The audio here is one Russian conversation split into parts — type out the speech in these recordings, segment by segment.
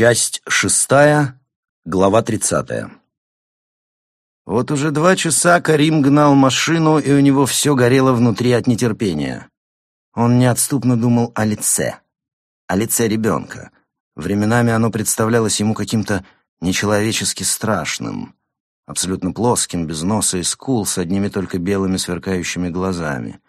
Часть шестая, глава тридцатая. Вот уже два часа Карим гнал машину, и у него все горело внутри от нетерпения. Он неотступно думал о лице, о лице ребенка. Временами оно представлялось ему каким-то нечеловечески страшным, абсолютно плоским, без носа и скул, с одними только белыми сверкающими глазами.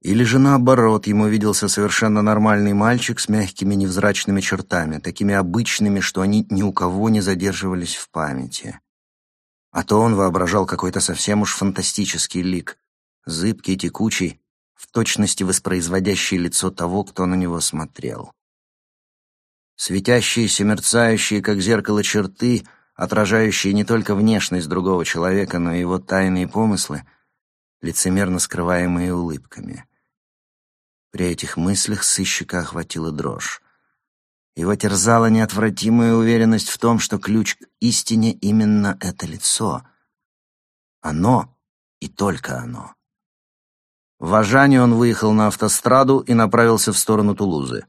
Или же наоборот, ему виделся совершенно нормальный мальчик с мягкими невзрачными чертами, такими обычными, что они ни у кого не задерживались в памяти. А то он воображал какой-то совсем уж фантастический лик, зыбкий, текучий, в точности воспроизводящий лицо того, кто на него смотрел. Светящиеся, мерцающие, как зеркало черты, отражающие не только внешность другого человека, но и его тайные помыслы, лицемерно скрываемые улыбками. При этих мыслях сыщика охватила дрожь. Его терзала неотвратимая уверенность в том, что ключ к истине именно это лицо. Оно и только оно. В Ажане он выехал на автостраду и направился в сторону Тулузы.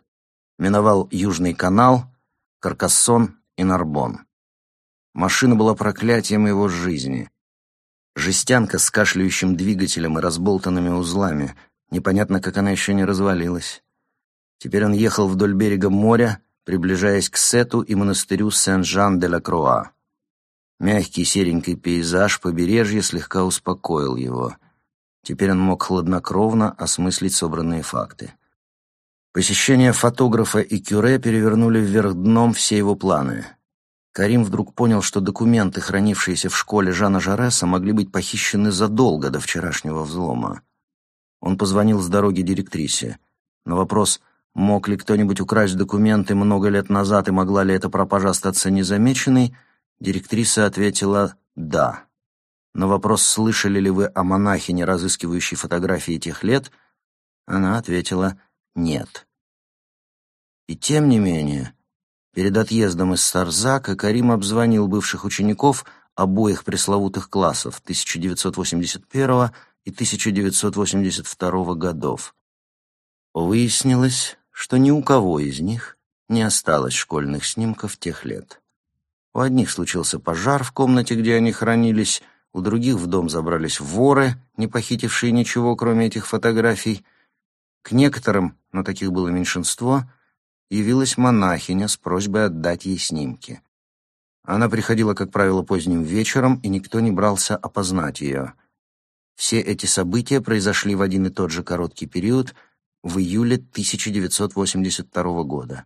Миновал Южный канал, Каркассон и Нарбон. Машина была проклятием его жизни. Жестянка с кашляющим двигателем и разболтанными узлами — Непонятно, как она еще не развалилась. Теперь он ехал вдоль берега моря, приближаясь к Сету и монастырю Сен-Жан-де-ла-Круа. Мягкий серенький пейзаж побережья слегка успокоил его. Теперь он мог хладнокровно осмыслить собранные факты. Посещение фотографа и кюре перевернули вверх дном все его планы. Карим вдруг понял, что документы, хранившиеся в школе Жана Жареса, могли быть похищены задолго до вчерашнего взлома. Он позвонил с дороги директрисе. На вопрос, мог ли кто-нибудь украсть документы много лет назад и могла ли эта пропажа остаться незамеченной, директриса ответила «да». На вопрос, слышали ли вы о монахине, разыскивающей фотографии тех лет, она ответила «нет». И тем не менее, перед отъездом из Сарзака Карим обзвонил бывших учеников обоих пресловутых классов 1981 и 1982 годов. Выяснилось, что ни у кого из них не осталось школьных снимков тех лет. У одних случился пожар в комнате, где они хранились, у других в дом забрались воры, не похитившие ничего, кроме этих фотографий. К некоторым, но таких было меньшинство, явилась монахиня с просьбой отдать ей снимки. Она приходила, как правило, поздним вечером, и никто не брался опознать ее — все эти события произошли в один и тот же короткий период в июле 1982 года,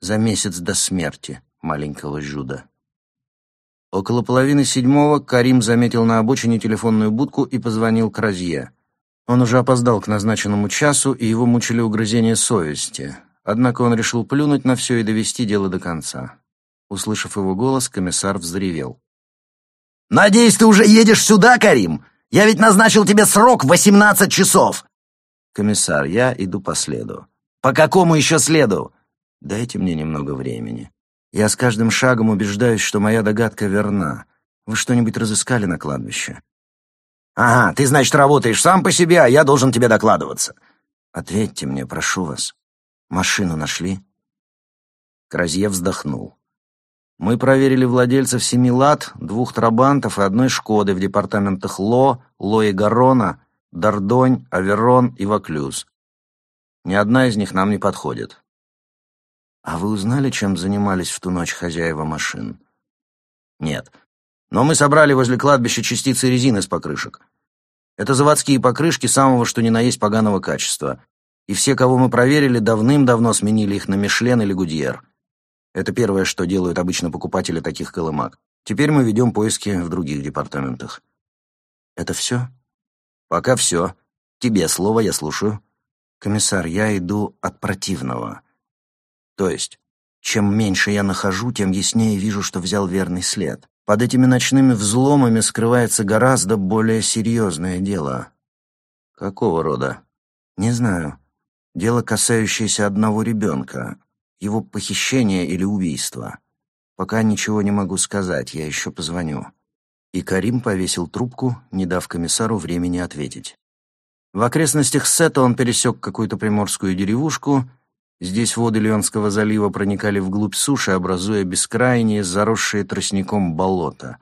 за месяц до смерти маленького Жуда. Около половины седьмого Карим заметил на обочине телефонную будку и позвонил к Розье. Он уже опоздал к назначенному часу, и его мучили угрызения совести. Однако он решил плюнуть на все и довести дело до конца. Услышав его голос, комиссар взревел. «Надеюсь, ты уже едешь сюда, Карим? Я ведь назначил тебе срок в восемнадцать часов!» «Комиссар, я иду по следу». «По какому еще следу?» «Дайте мне немного времени. Я с каждым шагом убеждаюсь, что моя догадка верна. Вы что-нибудь разыскали на кладбище?» «Ага, ты, значит, работаешь сам по себе, а я должен тебе докладываться». «Ответьте мне, прошу вас. Машину нашли?» Кразье вздохнул. Мы проверили владельцев семи лад, двух трабантов и одной «Шкоды» в департаментах Ло, Ло и Гарона, Дордонь, Аверон и Ваклюз. Ни одна из них нам не подходит. А вы узнали, чем занимались в ту ночь хозяева машин? Нет. Но мы собрали возле кладбища частицы резины с покрышек. Это заводские покрышки самого что ни на есть поганого качества. И все, кого мы проверили, давным-давно сменили их на Мишлен или Гудьер. Это первое, что делают обычно покупатели таких колымак. Теперь мы ведем поиски в других департаментах. Это все? Пока все. Тебе слово, я слушаю. Комиссар, я иду от противного. То есть, чем меньше я нахожу, тем яснее вижу, что взял верный след. Под этими ночными взломами скрывается гораздо более серьезное дело. Какого рода? Не знаю. Дело, касающееся одного ребенка его похищение или убийство. Пока ничего не могу сказать, я еще позвоню». И Карим повесил трубку, не дав комиссару времени ответить. В окрестностях Сета он пересек какую-то приморскую деревушку Здесь воды Леонского залива проникали вглубь суши, образуя бескрайние, заросшие тростником болота.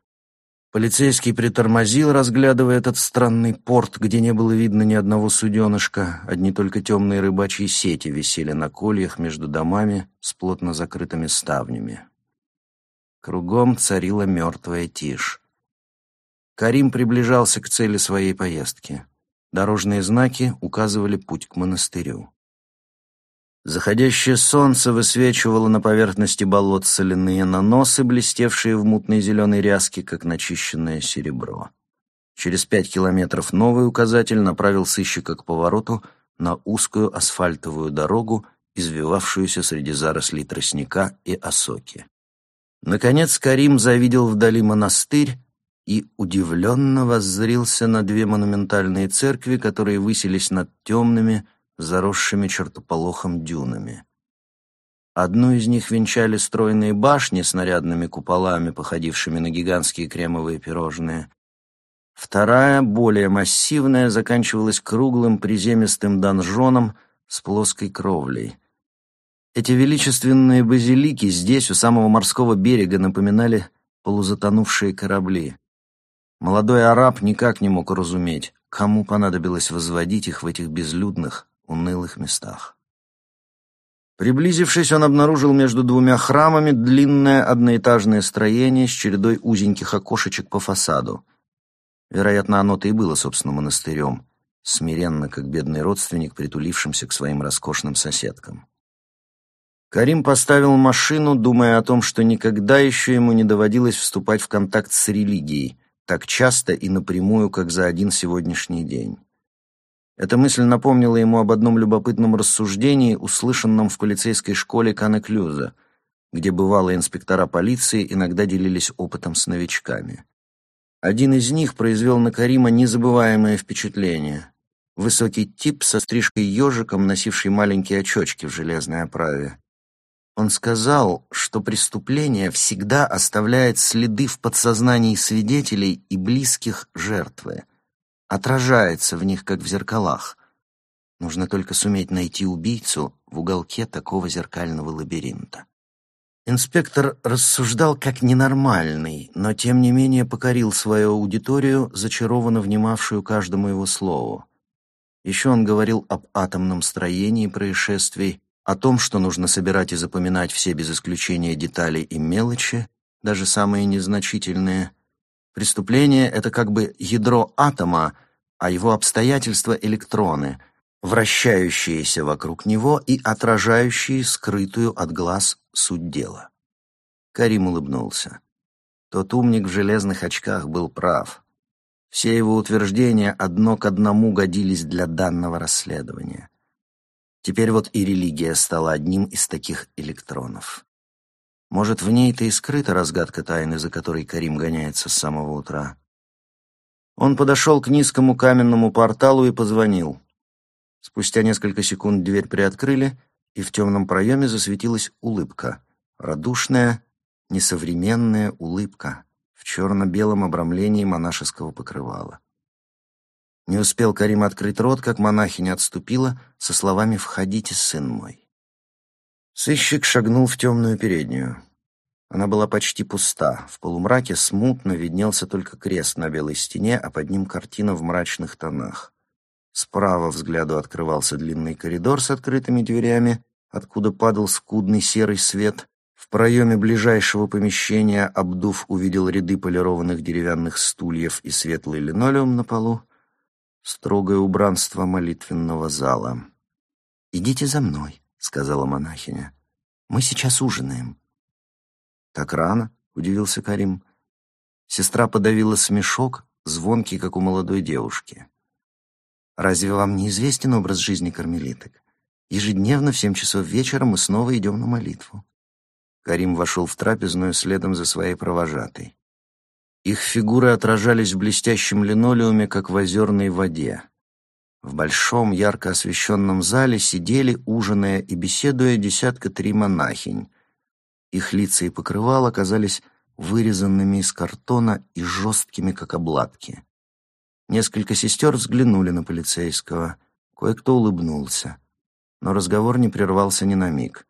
Полицейский притормозил, разглядывая этот странный порт, где не было видно ни одного суденышка, одни только темные рыбачьи сети висели на кольях между домами с плотно закрытыми ставнями. Кругом царила мертвая тишь. Карим приближался к цели своей поездки. Дорожные знаки указывали путь к монастырю. Заходящее солнце высвечивало на поверхности болот соляные наносы, блестевшие в мутной зеленой ряске, как начищенное серебро. Через пять километров новый указатель направил сыщика к повороту на узкую асфальтовую дорогу, извивавшуюся среди зарослей тростника и осоки. Наконец Карим завидел вдали монастырь и удивленно воззрился на две монументальные церкви, которые высились над темными, заросшими чертополохом дюнами. Одну из них венчали стройные башни с нарядными куполами, походившими на гигантские кремовые пирожные. Вторая, более массивная, заканчивалась круглым приземистым донжоном с плоской кровлей. Эти величественные базилики здесь, у самого морского берега, напоминали полузатонувшие корабли. Молодой араб никак не мог разуметь, кому понадобилось возводить их в этих безлюдных, унылых местах. Приблизившись, он обнаружил между двумя храмами длинное одноэтажное строение с чередой узеньких окошечек по фасаду. Вероятно, оно-то и было, собственно, монастырем, смиренно, как бедный родственник, притулившимся к своим роскошным соседкам. Карим поставил машину, думая о том, что никогда еще ему не доводилось вступать в контакт с религией, так часто и напрямую, как за один сегодняшний день. Эта мысль напомнила ему об одном любопытном рассуждении, услышанном в полицейской школе Канеклюза, где бывалые инспектора полиции иногда делились опытом с новичками. Один из них произвел на Карима незабываемое впечатление. Высокий тип со стрижкой ежиком, носивший маленькие очочки в железной оправе. Он сказал, что преступление всегда оставляет следы в подсознании свидетелей и близких жертвы — отражается в них, как в зеркалах. Нужно только суметь найти убийцу в уголке такого зеркального лабиринта. Инспектор рассуждал как ненормальный, но тем не менее покорил свою аудиторию, зачарованно внимавшую каждому его слову. Еще он говорил об атомном строении происшествий, о том, что нужно собирать и запоминать все без исключения детали и мелочи, даже самые незначительные – Преступление — это как бы ядро атома, а его обстоятельства — электроны, вращающиеся вокруг него и отражающие скрытую от глаз суть дела. Карим улыбнулся. Тот умник в железных очках был прав. Все его утверждения одно к одному годились для данного расследования. Теперь вот и религия стала одним из таких электронов. Может, в ней-то и скрыта разгадка тайны, за которой Карим гоняется с самого утра. Он подошел к низкому каменному порталу и позвонил. Спустя несколько секунд дверь приоткрыли, и в темном проеме засветилась улыбка. Радушная, несовременная улыбка в черно-белом обрамлении монашеского покрывала. Не успел Карим открыть рот, как монахиня отступила со словами «Входите, сын мой». Сыщик шагнул в темную переднюю. Она была почти пуста. В полумраке смутно виднелся только крест на белой стене, а под ним картина в мрачных тонах. Справа взгляду открывался длинный коридор с открытыми дверями, откуда падал скудный серый свет. В проеме ближайшего помещения Абдув увидел ряды полированных деревянных стульев и светлый линолеум на полу. Строгое убранство молитвенного зала. «Идите за мной», — сказала монахиня. «Мы сейчас ужинаем». «Так рано?» — удивился Карим. Сестра подавила смешок, звонкий, как у молодой девушки. «Разве вам не известен образ жизни кармелиток? Ежедневно в семь часов вечера мы снова идем на молитву». Карим вошел в трапезную следом за своей провожатой. Их фигуры отражались в блестящем линолеуме, как в озерной воде. В большом, ярко освещенном зале сидели, ужиная и беседуя, десятка три монахинь. Их лица и покрывала оказались вырезанными из картона и жесткими, как обладки. Несколько сестер взглянули на полицейского. Кое-кто улыбнулся. но разговор не прервался ни на миг.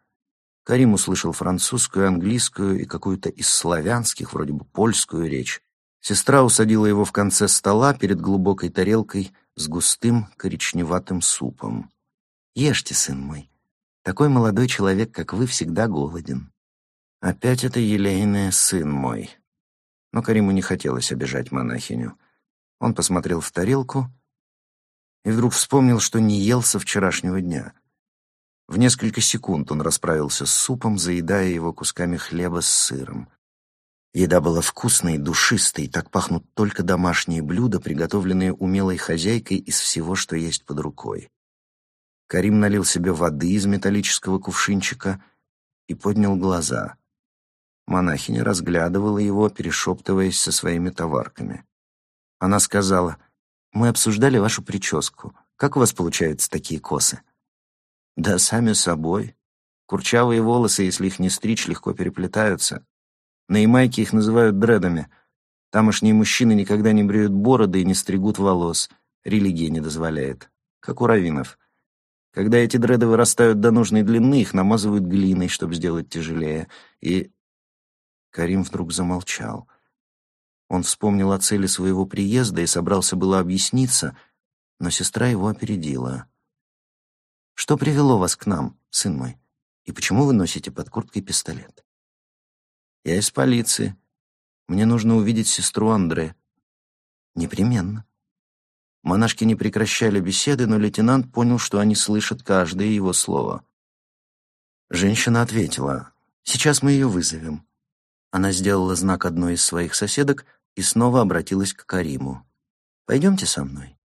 Карим услышал французскую, английскую и какую-то из славянских, вроде бы польскую речь. Сестра усадила его в конце стола перед глубокой тарелкой с густым коричневатым супом. «Ешьте, сын мой. Такой молодой человек, как вы, всегда голоден». Опять это елейное «сын мой». Но Кариму не хотелось обижать монахиню. Он посмотрел в тарелку и вдруг вспомнил, что не ел со вчерашнего дня. В несколько секунд он расправился с супом, заедая его кусками хлеба с сыром. Еда была вкусной, душистой, так пахнут только домашние блюда, приготовленные умелой хозяйкой из всего, что есть под рукой. Карим налил себе воды из металлического кувшинчика и поднял глаза. Монахиня разглядывала его, перешептываясь со своими товарками. Она сказала, «Мы обсуждали вашу прическу. Как у вас получаются такие косы?» «Да, сами собой. Курчавые волосы, если их не стричь, легко переплетаются. На Ямайке их называют дредами. Тамошние мужчины никогда не бреют бороды и не стригут волос. Религия не дозволяет. Как у раввинов. Когда эти дреды вырастают до нужной длины, их намазывают глиной, чтобы сделать тяжелее. И Карим вдруг замолчал. Он вспомнил о цели своего приезда и собрался было объясниться, но сестра его опередила. «Что привело вас к нам, сын мой? И почему вы носите под курткой пистолет?» «Я из полиции. Мне нужно увидеть сестру Андре». «Непременно». Монашки не прекращали беседы, но лейтенант понял, что они слышат каждое его слово. Женщина ответила, «Сейчас мы ее вызовем». Она сделала знак одной из своих соседок и снова обратилась к Кариму. «Пойдемте со мной».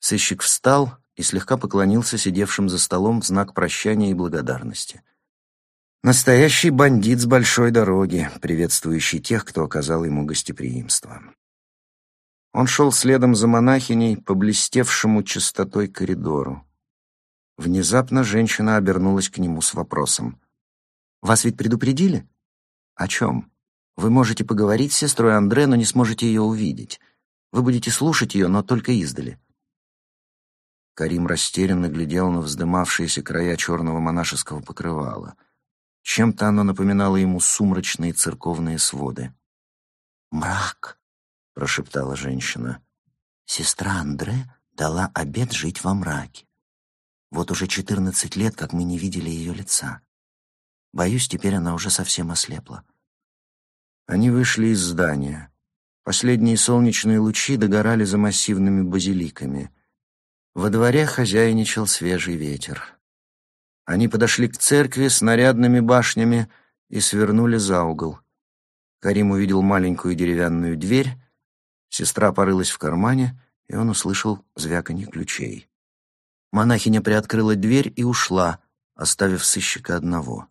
Сыщик встал и слегка поклонился сидевшим за столом в знак прощания и благодарности. Настоящий бандит с большой дороги, приветствующий тех, кто оказал ему гостеприимство. Он шел следом за монахиней по блестевшему чистотой коридору. Внезапно женщина обернулась к нему с вопросом. «Вас ведь предупредили?» «О чем? Вы можете поговорить с сестрой Андре, но не сможете ее увидеть. Вы будете слушать ее, но только издали». Карим растерянно глядел на вздымавшиеся края черного монашеского покрывала. Чем-то оно напоминало ему сумрачные церковные своды. «Мрак», — прошептала женщина. «Сестра Андре дала обед жить во мраке. Вот уже четырнадцать лет, как мы не видели ее лица. Боюсь, теперь она уже совсем ослепла. Они вышли из здания. Последние солнечные лучи догорали за массивными базиликами. Во дворе хозяйничал свежий ветер. Они подошли к церкви с нарядными башнями и свернули за угол. Карим увидел маленькую деревянную дверь, сестра порылась в кармане, и он услышал звяканье ключей. Монахиня приоткрыла дверь и ушла, оставив сыщика одного.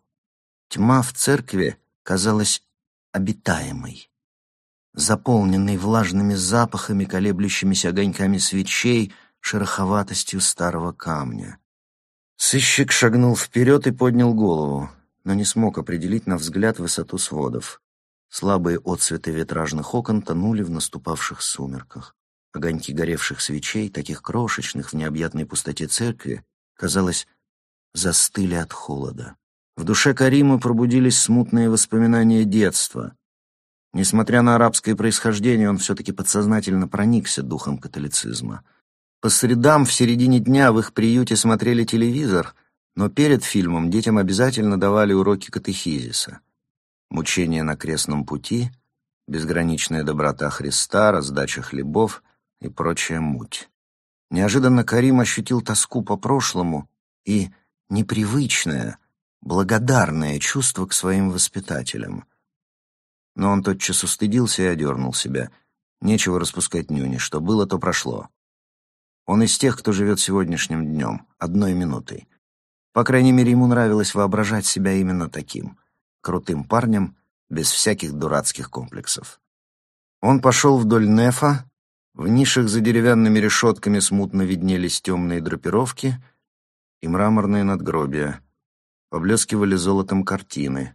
Тьма в церкви казалась обитаемой, заполненной влажными запахами, колеблющимися огоньками свечей, шероховатостью старого камня. Сыщик шагнул вперед и поднял голову, но не смог определить на взгляд высоту сводов. Слабые отсветы витражных окон тонули в наступавших сумерках. Огоньки горевших свечей, таких крошечных в необъятной пустоте церкви, казалось, застыли от холода. В душе Карима пробудились смутные воспоминания детства. Несмотря на арабское происхождение, он все-таки подсознательно проникся духом католицизма. По средам в середине дня в их приюте смотрели телевизор, но перед фильмом детям обязательно давали уроки катехизиса. Мучения на крестном пути, безграничная доброта Христа, раздача хлебов и прочая муть. Неожиданно Карим ощутил тоску по прошлому и непривычное, благодарное чувство к своим воспитателям. Но он тотчас устыдился и одернул себя. Нечего распускать нюни, что было, то прошло. Он из тех, кто живет сегодняшним днем, одной минутой. По крайней мере, ему нравилось воображать себя именно таким, крутым парнем, без всяких дурацких комплексов. Он пошел вдоль нефа, в нишах за деревянными решетками смутно виднелись темные драпировки и мраморные надгробия — Поблескивали золотом картины.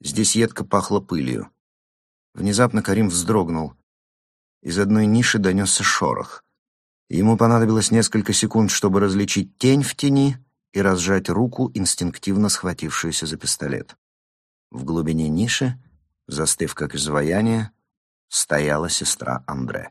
Здесь едко пахло пылью. Внезапно Карим вздрогнул. Из одной ниши донесся шорох. Ему понадобилось несколько секунд, чтобы различить тень в тени и разжать руку, инстинктивно схватившуюся за пистолет. В глубине ниши, застыв как изваяние, стояла сестра Андре.